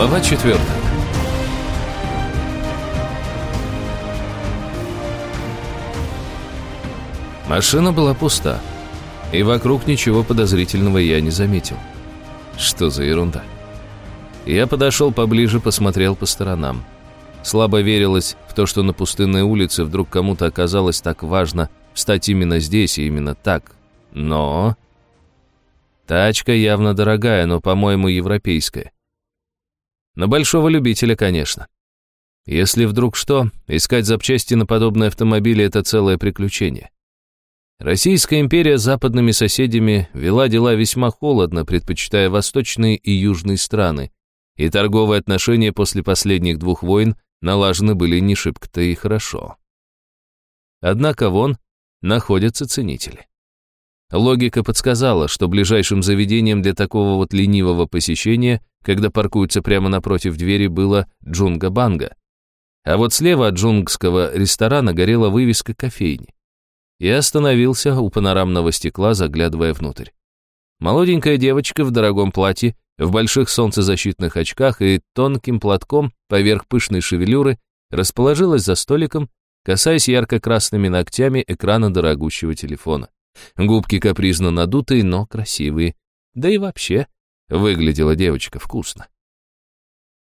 Глава четвертая. Машина была пуста, и вокруг ничего подозрительного я не заметил. Что за ерунда? Я подошел поближе, посмотрел по сторонам. Слабо верилось в то, что на пустынной улице вдруг кому-то оказалось так важно встать именно здесь и именно так. Но... Тачка явно дорогая, но, по-моему, европейская. На большого любителя, конечно. Если вдруг что, искать запчасти на подобные автомобили — это целое приключение. Российская империя с западными соседями вела дела весьма холодно, предпочитая восточные и южные страны, и торговые отношения после последних двух войн налажены были не шибко-то и хорошо. Однако вон находятся ценители. Логика подсказала, что ближайшим заведением для такого вот ленивого посещения, когда паркуются прямо напротив двери, было Джунга-Банга. А вот слева от джунгского ресторана горела вывеска кофейни. Я остановился у панорамного стекла, заглядывая внутрь. Молоденькая девочка в дорогом платье, в больших солнцезащитных очках и тонким платком поверх пышной шевелюры расположилась за столиком, касаясь ярко-красными ногтями экрана дорогущего телефона. Губки капризно надутые, но красивые. Да и вообще, выглядела девочка вкусно.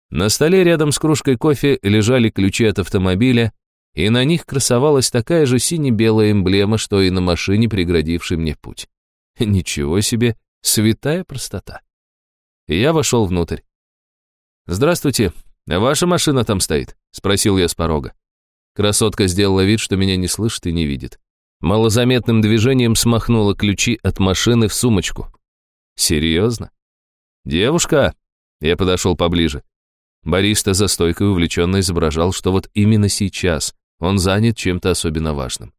На столе рядом с кружкой кофе лежали ключи от автомобиля, и на них красовалась такая же сине-белая эмблема, что и на машине, преградившей мне путь. Ничего себе, святая простота. Я вошел внутрь. «Здравствуйте, ваша машина там стоит?» — спросил я с порога. Красотка сделала вид, что меня не слышит и не видит. Малозаметным движением смахнула ключи от машины в сумочку. Серьезно? Девушка? Я подошел поближе. Бариста за стойкой увлеченно изображал, что вот именно сейчас он занят чем-то особенно важным.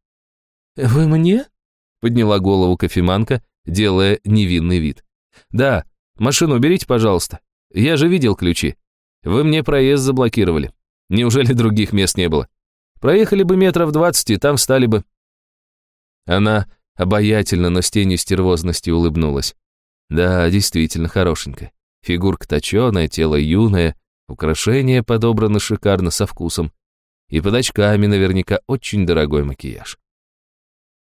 «Вы мне?» — подняла голову кофеманка, делая невинный вид. «Да, машину уберите, пожалуйста. Я же видел ключи. Вы мне проезд заблокировали. Неужели других мест не было? Проехали бы метров двадцать, и там встали бы. Она обаятельно, но с тенью стервозности улыбнулась. Да, действительно хорошенькая. Фигурка точеная, тело юное, украшения подобраны шикарно со вкусом. И под очками наверняка очень дорогой макияж.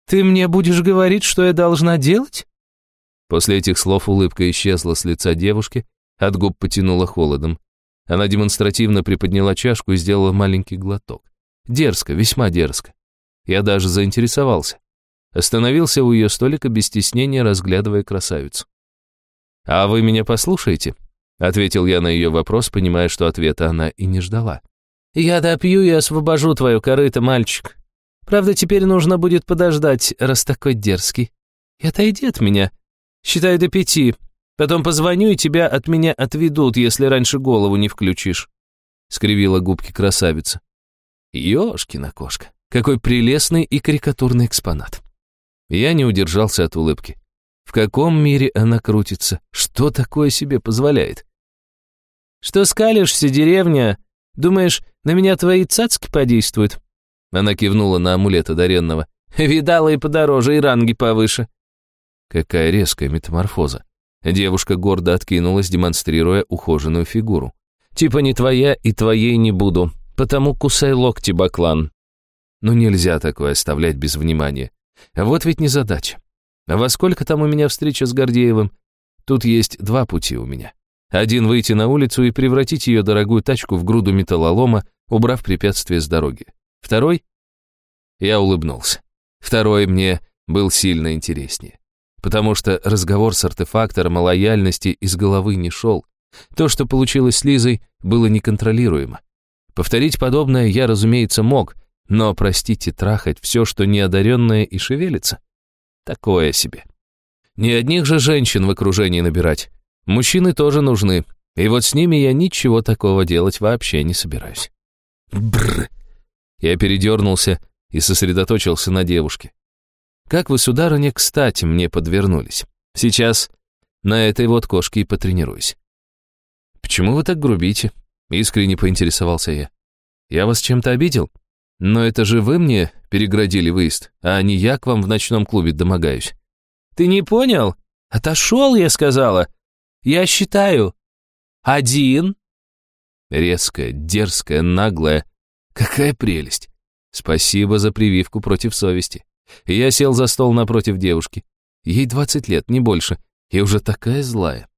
«Ты мне будешь говорить, что я должна делать?» После этих слов улыбка исчезла с лица девушки, от губ потянула холодом. Она демонстративно приподняла чашку и сделала маленький глоток. Дерзко, весьма дерзко. Я даже заинтересовался. Остановился у ее столика без стеснения, разглядывая красавицу. «А вы меня послушаете?» — ответил я на ее вопрос, понимая, что ответа она и не ждала. «Я допью и освобожу твою корыто, мальчик. Правда, теперь нужно будет подождать, раз такой дерзкий. И отойди от меня. Считай до пяти. Потом позвоню, и тебя от меня отведут, если раньше голову не включишь», — скривила губки красавица. «Ешкина кошка, какой прелестный и карикатурный экспонат». Я не удержался от улыбки. В каком мире она крутится? Что такое себе позволяет? «Что скалишься, деревня? Думаешь, на меня твои цацки подействуют?» Она кивнула на амулет одаренного. «Видала и подороже, и ранги повыше». Какая резкая метаморфоза. Девушка гордо откинулась, демонстрируя ухоженную фигуру. «Типа не твоя и твоей не буду, потому кусай локти, баклан». Ну нельзя такое оставлять без внимания. А вот ведь не задача. А во сколько там у меня встреча с Гордеевым? Тут есть два пути у меня. Один — выйти на улицу и превратить ее дорогую тачку в груду металлолома, убрав препятствие с дороги. Второй? Я улыбнулся. Второй мне был сильно интереснее. Потому что разговор с артефактором о лояльности из головы не шел. То, что получилось с Лизой, было неконтролируемо. Повторить подобное я, разумеется, мог — но, простите, трахать все, что неодаренное и шевелится? Такое себе. Не одних же женщин в окружении набирать. Мужчины тоже нужны. И вот с ними я ничего такого делать вообще не собираюсь. Бррр. Я передернулся и сосредоточился на девушке. Как вы, сударыня, кстати, мне подвернулись. Сейчас на этой вот кошке и потренируюсь. Почему вы так грубите? Искренне поинтересовался я. Я вас чем-то обидел? Но это же вы мне переградили выезд, а не я к вам в ночном клубе домогаюсь. Ты не понял? Отошел, я сказала. Я считаю. Один, Резкая, дерзкая, наглая. Какая прелесть! Спасибо за прививку против совести. Я сел за стол напротив девушки. Ей 20 лет, не больше, и уже такая злая.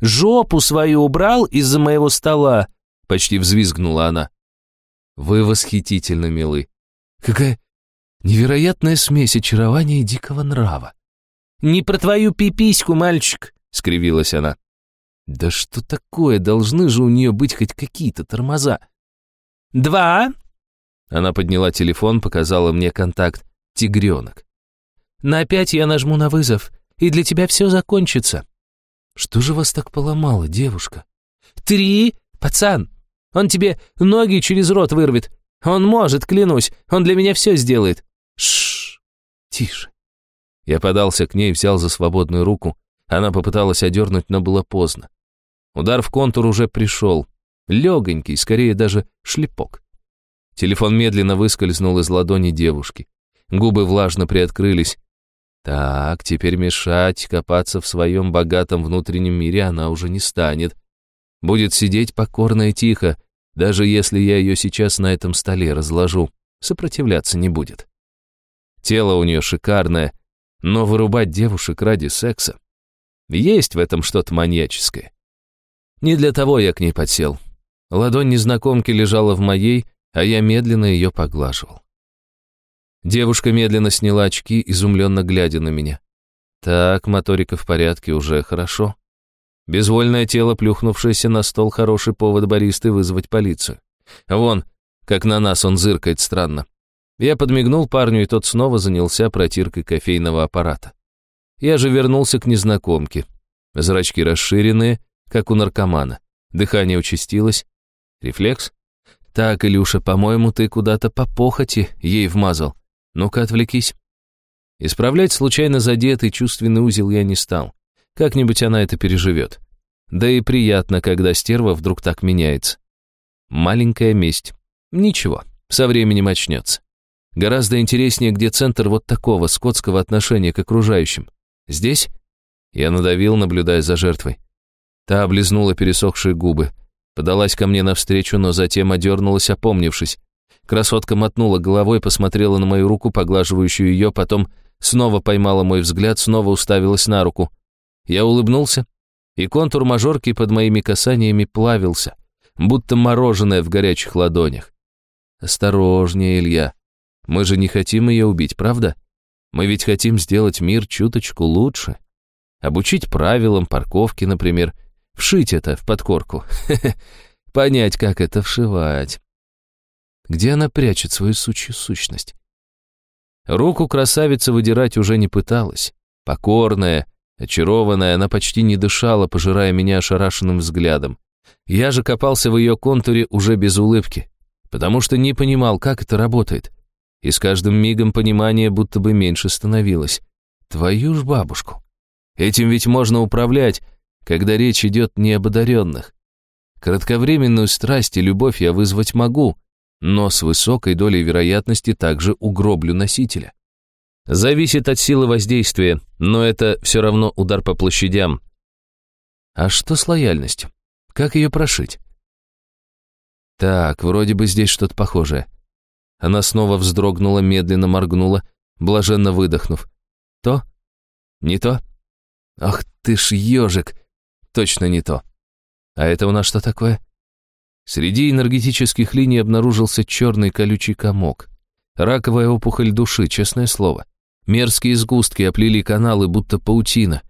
«Жопу свою убрал из-за моего стола!» — почти взвизгнула она. «Вы восхитительно милы. Какая невероятная смесь очарования и дикого нрава!» «Не про твою пипиську, мальчик!» — скривилась она. «Да что такое? Должны же у нее быть хоть какие-то тормоза!» «Два!» Она подняла телефон, показала мне контакт. Тигренок. «На пять я нажму на вызов, и для тебя все закончится». «Что же вас так поломало, девушка?» «Три! Пацан! Он тебе ноги через рот вырвет. Он может, клянусь, он для меня все сделает». Шш, тише. Я подался к ней, взял за свободную руку. Она попыталась одернуть, но было поздно. Удар в контур уже пришел. Легонький, скорее даже шлепок. Телефон медленно выскользнул из ладони девушки. Губы влажно приоткрылись. Так, теперь мешать, копаться в своем богатом внутреннем мире она уже не станет. Будет сидеть покорно и тихо, даже если я ее сейчас на этом столе разложу. Сопротивляться не будет. Тело у нее шикарное, но вырубать девушек ради секса. Есть в этом что-то маньяческое. Не для того я к ней подсел. Ладонь незнакомки лежала в моей, а я медленно ее поглаживал. Девушка медленно сняла очки, изумленно глядя на меня. Так, моторика в порядке, уже хорошо. Безвольное тело, плюхнувшееся на стол, хороший повод баристы вызвать полицию. Вон, как на нас он зыркает странно. Я подмигнул парню, и тот снова занялся протиркой кофейного аппарата. Я же вернулся к незнакомке. Зрачки расширенные, как у наркомана. Дыхание участилось. Рефлекс? «Так, Илюша, по-моему, ты куда-то по похоти ей вмазал. Ну-ка, отвлекись». Исправлять случайно задетый чувственный узел я не стал. Как-нибудь она это переживет. Да и приятно, когда стерва вдруг так меняется. Маленькая месть. Ничего, со временем очнется. Гораздо интереснее, где центр вот такого скотского отношения к окружающим. Здесь? Я надавил, наблюдая за жертвой. Та облизнула пересохшие губы. Подалась ко мне навстречу, но затем одернулась, опомнившись. Красотка мотнула головой, посмотрела на мою руку, поглаживающую ее, потом снова поймала мой взгляд, снова уставилась на руку. Я улыбнулся, и контур мажорки под моими касаниями плавился, будто мороженое в горячих ладонях. Осторожнее, Илья. Мы же не хотим ее убить, правда? Мы ведь хотим сделать мир чуточку лучше. Обучить правилам парковки, например, — Вшить это в подкорку. Понять, как это вшивать. Где она прячет свою сучью сущность? Руку красавица выдирать уже не пыталась. Покорная, очарованная, она почти не дышала, пожирая меня ошарашенным взглядом. Я же копался в ее контуре уже без улыбки, потому что не понимал, как это работает. И с каждым мигом понимание будто бы меньше становилось. Твою ж бабушку. Этим ведь можно управлять, когда речь идет не об одаренных. Кратковременную страсть и любовь я вызвать могу, но с высокой долей вероятности также угроблю носителя. Зависит от силы воздействия, но это все равно удар по площадям. А что с лояльностью? Как ее прошить? Так, вроде бы здесь что-то похожее. Она снова вздрогнула, медленно моргнула, блаженно выдохнув. То? Не то? Ах ты ж ежик! Точно не то. А это у нас что такое? Среди энергетических линий обнаружился черный колючий комок. Раковая опухоль души, честное слово. Мерзкие сгустки оплели каналы, будто паутина.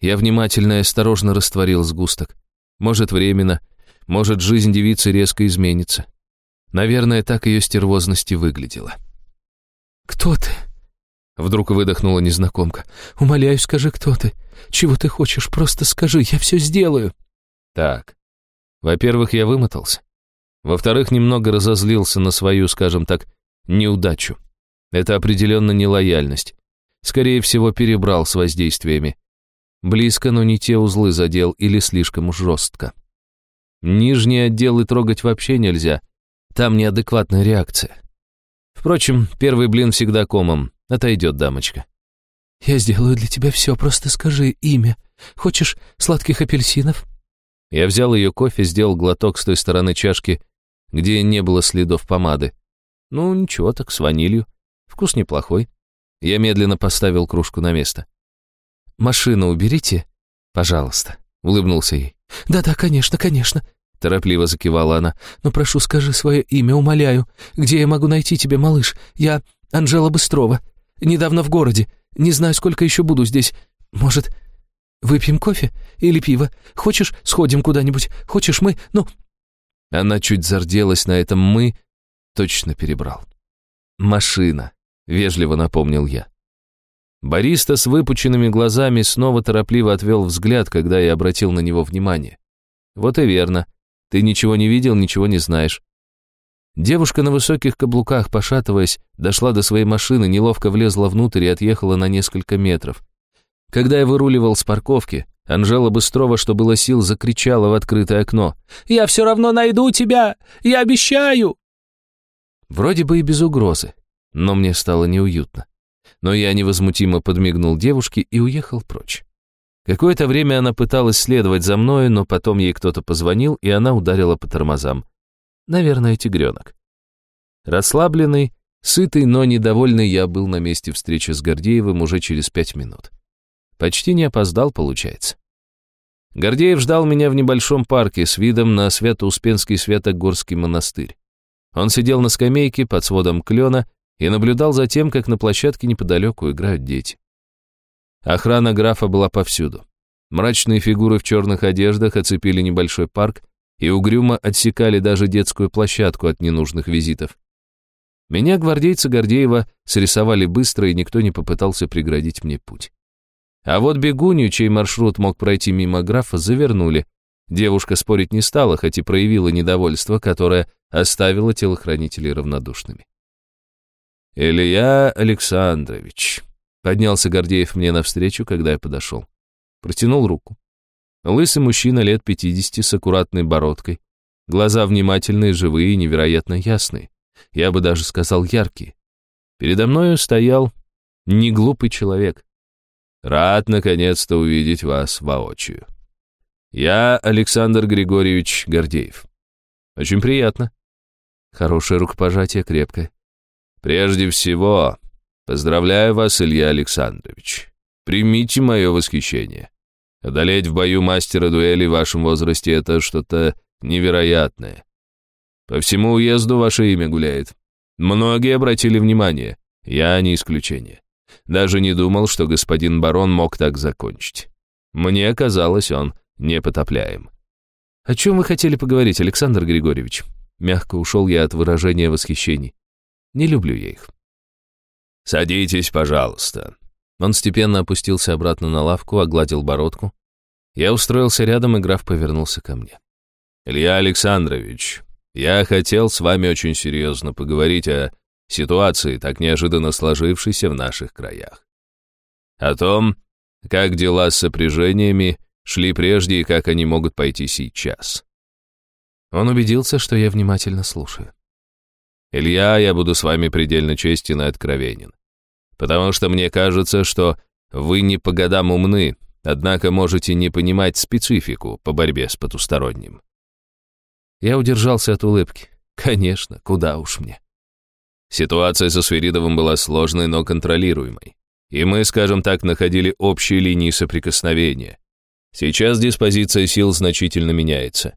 Я внимательно и осторожно растворил сгусток. Может, временно, может, жизнь девицы резко изменится. Наверное, так ее стервозности выглядела. «Кто ты?» Вдруг выдохнула незнакомка. «Умоляю, скажи, кто ты? Чего ты хочешь? Просто скажи, я все сделаю». Так, во-первых, я вымотался. Во-вторых, немного разозлился на свою, скажем так, неудачу. Это определенно не лояльность. Скорее всего, перебрал с воздействиями. Близко, но не те узлы задел или слишком уж жестко. Нижние отделы трогать вообще нельзя. Там неадекватная реакция. Впрочем, первый блин всегда комом. Отойдет дамочка. «Я сделаю для тебя все, просто скажи имя. Хочешь сладких апельсинов?» Я взял ее кофе, сделал глоток с той стороны чашки, где не было следов помады. Ну, ничего так, с ванилью. Вкус неплохой. Я медленно поставил кружку на место. «Машину уберите, пожалуйста», — улыбнулся ей. «Да-да, конечно, конечно», — торопливо закивала она. «Но прошу, скажи свое имя, умоляю. Где я могу найти тебя, малыш? Я Анжела Быстрова. Недавно в городе. Не знаю, сколько еще буду здесь. Может, выпьем кофе или пиво? Хочешь, сходим куда-нибудь? Хочешь, мы... Ну...» Она чуть зарделась на этом «мы», точно перебрал. «Машина», — вежливо напомнил я. Бариста с выпученными глазами снова торопливо отвел взгляд, когда я обратил на него внимание. «Вот и верно. Ты ничего не видел, ничего не знаешь». Девушка на высоких каблуках, пошатываясь, дошла до своей машины, неловко влезла внутрь и отъехала на несколько метров. Когда я выруливал с парковки, Анжела Быстрова, что было сил, закричала в открытое окно. «Я все равно найду тебя! Я обещаю!» Вроде бы и без угрозы, но мне стало неуютно но я невозмутимо подмигнул девушке и уехал прочь. Какое-то время она пыталась следовать за мною, но потом ей кто-то позвонил, и она ударила по тормозам. Наверное, тигренок. Расслабленный, сытый, но недовольный я был на месте встречи с Гордеевым уже через пять минут. Почти не опоздал, получается. Гордеев ждал меня в небольшом парке с видом на Свято-Успенский Святогорский монастырь. Он сидел на скамейке под сводом клена и наблюдал за тем, как на площадке неподалеку играют дети. Охрана графа была повсюду. Мрачные фигуры в черных одеждах оцепили небольшой парк и угрюмо отсекали даже детскую площадку от ненужных визитов. Меня гвардейцы Гордеева срисовали быстро, и никто не попытался преградить мне путь. А вот бегунью, чей маршрут мог пройти мимо графа, завернули. Девушка спорить не стала, хоть и проявила недовольство, которое оставило телохранителей равнодушными. «Илья Александрович», — поднялся Гордеев мне навстречу, когда я подошел. Протянул руку. Лысый мужчина лет пятидесяти с аккуратной бородкой. Глаза внимательные, живые невероятно ясные. Я бы даже сказал яркие. Передо мною стоял неглупый человек. Рад, наконец-то, увидеть вас воочию. Я Александр Григорьевич Гордеев. Очень приятно. Хорошее рукопожатие, крепкое. Прежде всего, поздравляю вас, Илья Александрович. Примите мое восхищение. Одолеть в бою мастера дуэли в вашем возрасте — это что-то невероятное. По всему уезду ваше имя гуляет. Многие обратили внимание, я не исключение. Даже не думал, что господин барон мог так закончить. Мне казалось, он непотопляем. «О чем вы хотели поговорить, Александр Григорьевич?» Мягко ушел я от выражения восхищений. Не люблю я их. «Садитесь, пожалуйста». Он степенно опустился обратно на лавку, огладил бородку. Я устроился рядом, и граф повернулся ко мне. «Илья Александрович, я хотел с вами очень серьезно поговорить о ситуации, так неожиданно сложившейся в наших краях. О том, как дела с сопряжениями шли прежде и как они могут пойти сейчас». Он убедился, что я внимательно слушаю. Илья, я буду с вами предельно честен и откровенен. Потому что мне кажется, что вы не по годам умны, однако можете не понимать специфику по борьбе с потусторонним. Я удержался от улыбки. Конечно, куда уж мне. Ситуация со Свиридовым была сложной, но контролируемой. И мы, скажем так, находили общие линии соприкосновения. Сейчас диспозиция сил значительно меняется.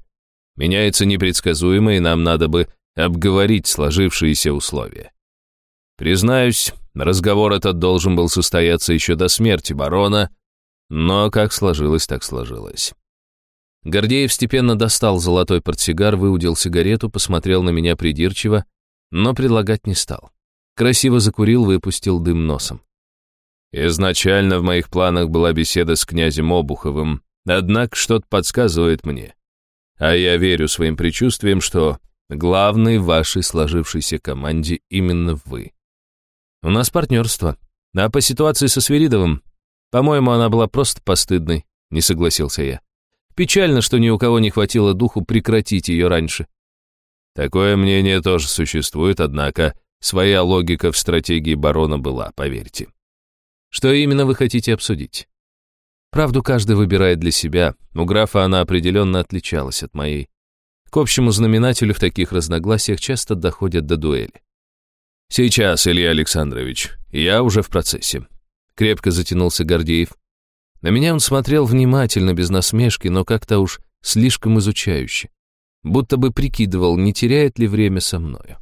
Меняется непредсказуемо, и нам надо бы обговорить сложившиеся условия. Признаюсь, разговор этот должен был состояться еще до смерти барона, но как сложилось, так сложилось. Гордеев степенно достал золотой портсигар, выудил сигарету, посмотрел на меня придирчиво, но предлагать не стал. Красиво закурил, выпустил дым носом. Изначально в моих планах была беседа с князем Обуховым, однако что-то подсказывает мне. А я верю своим предчувствиям, что Главный в вашей сложившейся команде именно вы. У нас партнерство. А по ситуации со Свиридовым, по-моему, она была просто постыдной, не согласился я. Печально, что ни у кого не хватило духу прекратить ее раньше. Такое мнение тоже существует, однако своя логика в стратегии барона была, поверьте. Что именно вы хотите обсудить? Правду каждый выбирает для себя. У графа она определенно отличалась от моей. К общему знаменателю в таких разногласиях часто доходят до дуэли. «Сейчас, Илья Александрович, я уже в процессе». Крепко затянулся Гордеев. На меня он смотрел внимательно, без насмешки, но как-то уж слишком изучающе. Будто бы прикидывал, не теряет ли время со мною.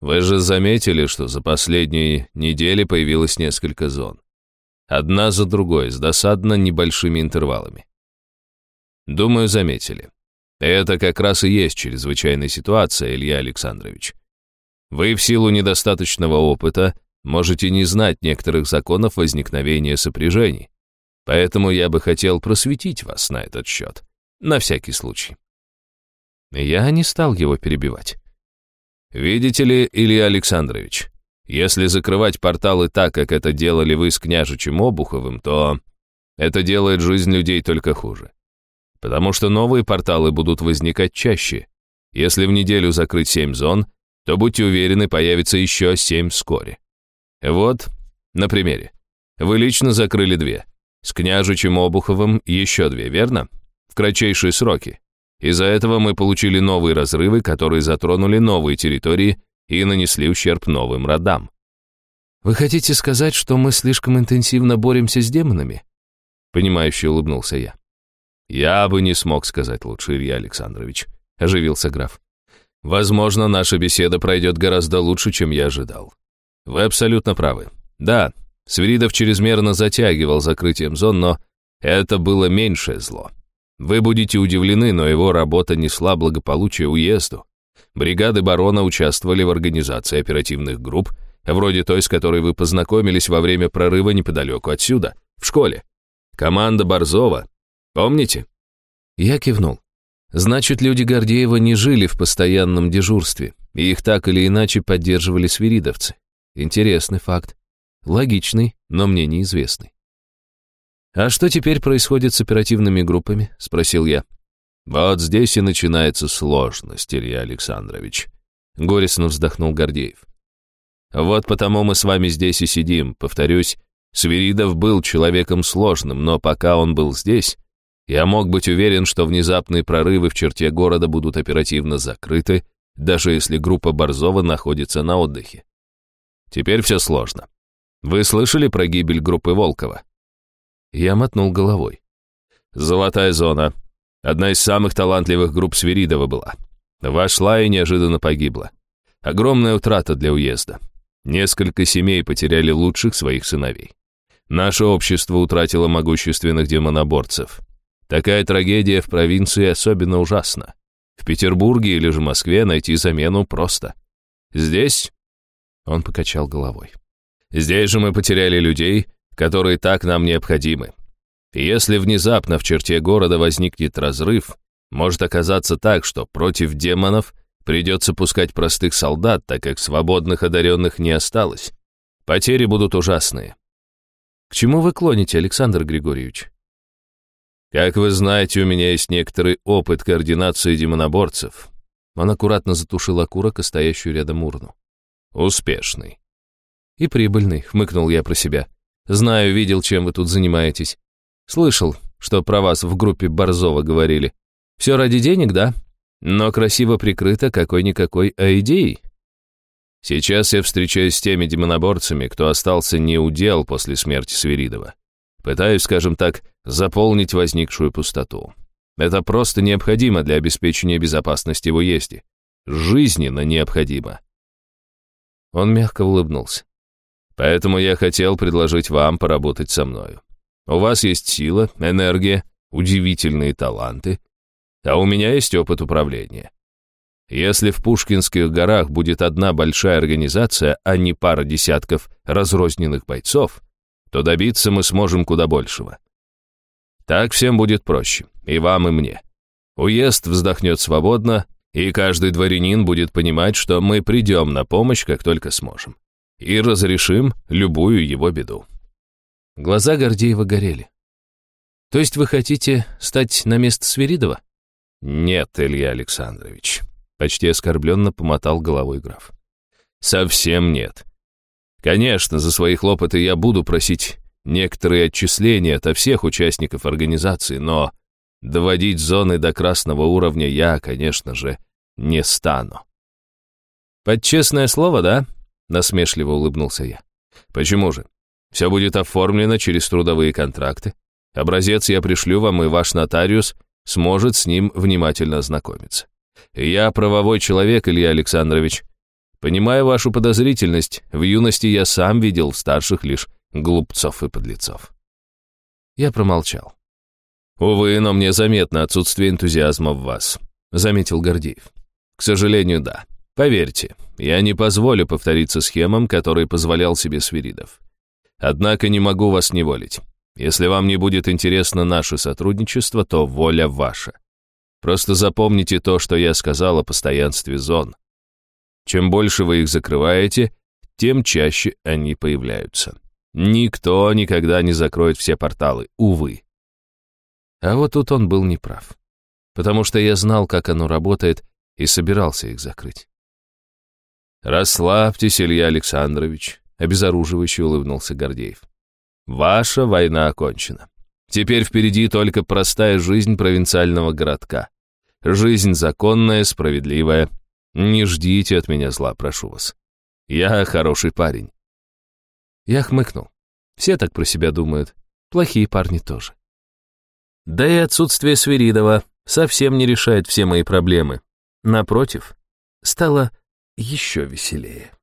Вы же заметили, что за последние недели появилось несколько зон. Одна за другой, с досадно небольшими интервалами. Думаю, заметили. Это как раз и есть чрезвычайная ситуация, Илья Александрович. Вы в силу недостаточного опыта можете не знать некоторых законов возникновения сопряжений. Поэтому я бы хотел просветить вас на этот счет. На всякий случай. Я не стал его перебивать. Видите ли, Илья Александрович, если закрывать порталы так, как это делали вы с княжичем Обуховым, то это делает жизнь людей только хуже. Потому что новые порталы будут возникать чаще. Если в неделю закрыть семь зон, то будьте уверены, появится еще семь вскоре. Вот, на примере. Вы лично закрыли две. С княжичем Обуховым еще две, верно? В кратчайшие сроки. Из-за этого мы получили новые разрывы, которые затронули новые территории и нанесли ущерб новым родам. Вы хотите сказать, что мы слишком интенсивно боремся с демонами? Понимающе улыбнулся я. Я бы не смог сказать лучше, Илья Александрович, оживился граф. Возможно, наша беседа пройдет гораздо лучше, чем я ожидал. Вы абсолютно правы. Да, Свиридов чрезмерно затягивал закрытием зон, но это было меньшее зло. Вы будете удивлены, но его работа несла благополучие уезду. Бригады барона участвовали в организации оперативных групп, вроде той, с которой вы познакомились во время прорыва неподалеку отсюда, в школе. Команда Борзова. Помните? Я кивнул. Значит, люди Гордеева не жили в постоянном дежурстве, и их так или иначе поддерживали свиридовцы. Интересный факт. Логичный, но мне неизвестный. «А что теперь происходит с оперативными группами?» — спросил я. «Вот здесь и начинается сложность, Илья Александрович», — горестно вздохнул Гордеев. «Вот потому мы с вами здесь и сидим. Повторюсь, Свиридов был человеком сложным, но пока он был здесь, я мог быть уверен, что внезапные прорывы в черте города будут оперативно закрыты, даже если группа Борзова находится на отдыхе. Теперь все сложно. Вы слышали про гибель группы Волкова?» Я мотнул головой. «Золотая зона. Одна из самых талантливых групп Свиридова была. Вошла и неожиданно погибла. Огромная утрата для уезда. Несколько семей потеряли лучших своих сыновей. Наше общество утратило могущественных демоноборцев. Такая трагедия в провинции особенно ужасна. В Петербурге или же Москве найти замену просто. Здесь...» Он покачал головой. «Здесь же мы потеряли людей, которые так нам необходимы. И если внезапно в черте города возникнет разрыв, может оказаться так, что против демонов придется пускать простых солдат, так как свободных одаренных не осталось. Потери будут ужасные. К чему вы клоните, Александр Григорьевич? Как вы знаете, у меня есть некоторый опыт координации демоноборцев. Он аккуратно затушил окурок и стоящую рядом урну. Успешный. И прибыльный, хмыкнул я про себя. Знаю, видел, чем вы тут занимаетесь. Слышал, что про вас в группе Борзова говорили. Все ради денег, да? Но красиво прикрыто какой-никакой а идеей. Сейчас я встречаюсь с теми демоноборцами, кто остался не удел после смерти Свиридова. Пытаюсь, скажем так, заполнить возникшую пустоту. Это просто необходимо для обеспечения безопасности в уезде. Жизненно необходимо. Он мягко улыбнулся. Поэтому я хотел предложить вам поработать со мною. У вас есть сила, энергия, удивительные таланты, а у меня есть опыт управления. Если в Пушкинских горах будет одна большая организация, а не пара десятков разрозненных бойцов, то добиться мы сможем куда большего. Так всем будет проще, и вам, и мне. Уезд вздохнет свободно, и каждый дворянин будет понимать, что мы придем на помощь, как только сможем и разрешим любую его беду». Глаза Гордеева горели. «То есть вы хотите стать на место Свиридова?» «Нет, Илья Александрович», — почти оскорбленно помотал головой граф. «Совсем нет. Конечно, за свои хлопоты я буду просить некоторые отчисления от всех участников организации, но доводить зоны до красного уровня я, конечно же, не стану. «Под честное слово, да?» — насмешливо улыбнулся я. «Почему же? Все будет оформлено через трудовые контракты. Образец я пришлю вам, и ваш нотариус сможет с ним внимательно ознакомиться. Я правовой человек, Илья Александрович. Понимаю вашу подозрительность, в юности я сам видел в старших лишь глупцов и подлецов». Я промолчал. «Увы, но мне заметно отсутствие энтузиазма в вас», — заметил Гордеев. «К сожалению, да. Поверьте, я не позволю повториться схемам, которые позволял себе Свиридов. Однако не могу вас неволить. Если вам не будет интересно наше сотрудничество, то воля ваша. Просто запомните то, что я сказал о постоянстве зон. Чем больше вы их закрываете, тем чаще они появляются. Никто никогда не закроет все порталы, увы. А вот тут он был неправ. Потому что я знал, как оно работает, и собирался их закрыть. «Расслабьтесь, Илья Александрович», — обезоруживающе улыбнулся Гордеев. «Ваша война окончена. Теперь впереди только простая жизнь провинциального городка. Жизнь законная, справедливая. Не ждите от меня зла, прошу вас. Я хороший парень». Я хмыкнул. Все так про себя думают. Плохие парни тоже. Да и отсутствие Свиридова совсем не решает все мои проблемы. Напротив, стало еще веселее.